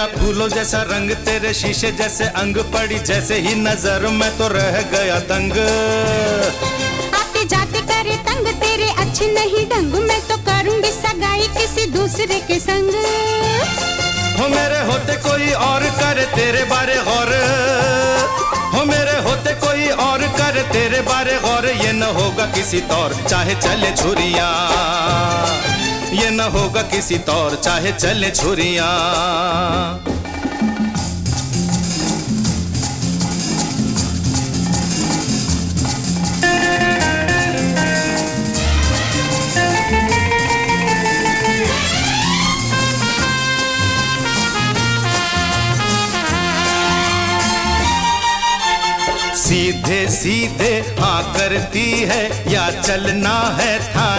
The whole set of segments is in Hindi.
तेरा फूलों जैसा रंग तेरे शीशे जैसे अंग पड़ी जैसे ही नज़र में तो रह गया दंग आते जाते करे तंग तेरे अच्छे नहीं ढंग मैं तो करूँगी सगाई किसी दूसरे के संग। हो मेरे होते कोई और करे तेरे बारे गौर। हो मेरे होते कोई और करे तेरे बारे गौर ये न होगा किसी तौर चाहे चले छुरिया ये न होगा किसी तौर चाहे चले छुरिया सीधे सीधे हाँ करती है या चलना है थाने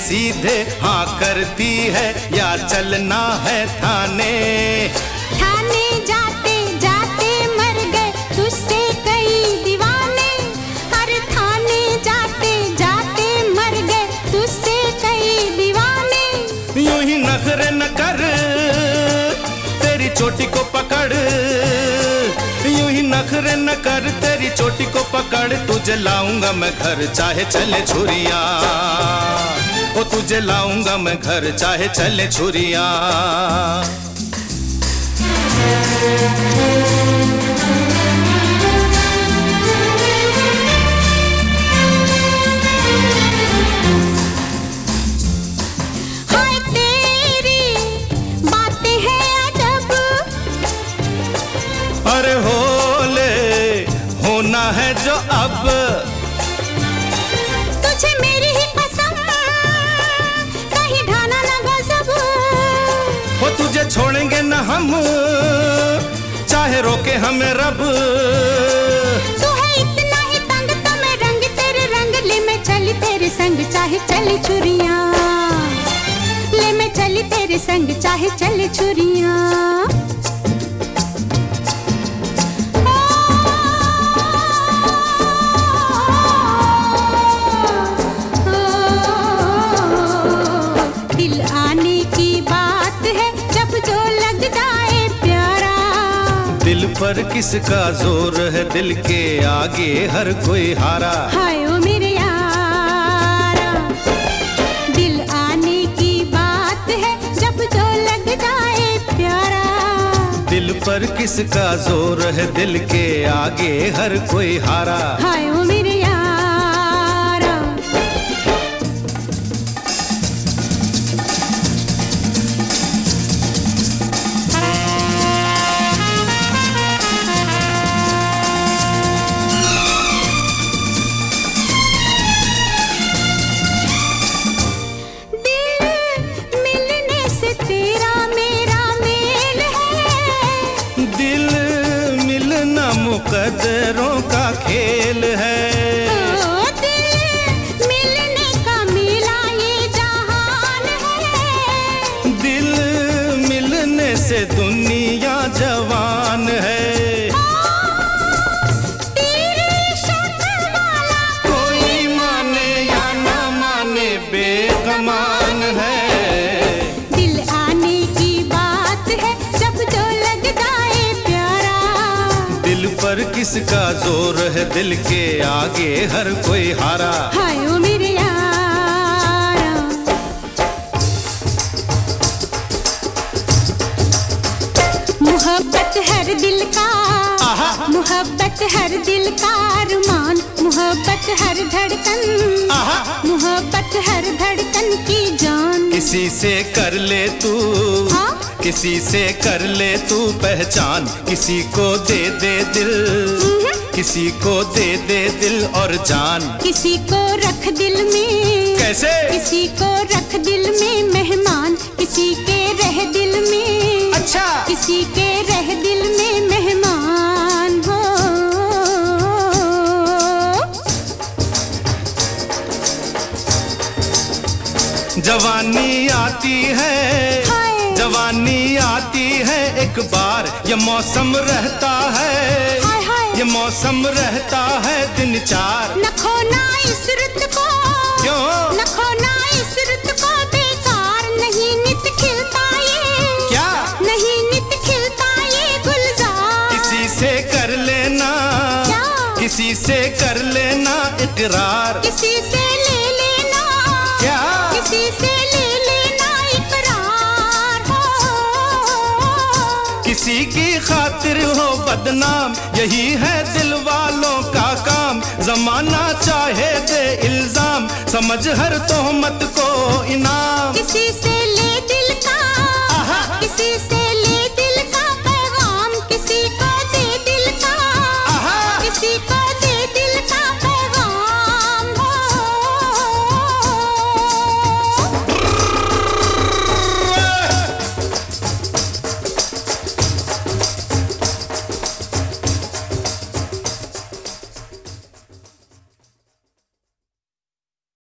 सीधे हाँ करती है या चलना है थाने। थाने जाते जाते मर गए तुझसे कई दीवाने। हर थाने जाते जाते मर गए तुझसे कई दीवाने। यूँ ही नखरे न कर तेरी चोटी को पकड़। तेरी चोटी को पकड़, तुझे लाऊँगा मैं घर, चाहे चले छुरिया। ओ, तुझे लाऊँगा मैं घर, चाहे चले छुरिया। है जो अब। तुझे मेरी ही पसंद कहीं ढाना ना गजब। वो तुझे छोड़ेंगे न हम। चाहे रोके हमें रब। तू है इतना ही तंग तो मैं रंग तेरे रंग ले मैं चली तेरे संग चाहे चली छुरिया। ले मैं चली तेरे संग चाहे चले छुरिया। पर किसका ज़ोर है दिल के आगे? हर कोई हारा। हाय ओ मेरे यारा दिल आने की बात है जब जो लग जाए प्यारा। दिल पर किसका ज़ोर है दिल के आगे? हर कोई हारा। हाय ओ मेरे मुकदरों का पर किसका ज़ोर है दिल के आगे हर कोई हारा? हाय ओ मेरे यारा। मोहब्बत हर दिल का मोहब्बत हर दिल का अरमान मोहब्बत हर धड़कन मोहब्बत हर धड़कन किसी से कर ले तू। हाँ? किसी से कर ले तू पहचान। किसी को दे दे दिल। किसी को दे दे दिल और जान। किसी को रख दिल में। कैसे? किसी को रख दिल में मेहमान। किसी के रह दिल में। अच्छा। किसी के रह दिल में मेहमान। जवानी आती है। जवानी आती है। एक बार ये मौसम रहता है। ये मौसम रहता है दिन चार। इस को। क्यों? इस को बेकार। नहीं नित खिलता ये। क्या? नहीं नित खिलता ये गुलजार। किसी से कर लेना। क्या? किसी से कर लेना इकरार। किसी से खातिर हो बदनाम। यही है दिल वालों का काम। जमाना चाहे दे इल्ज़ाम। समझ हर तोहमत को इनाम। किसी से ले दिल का। किसी से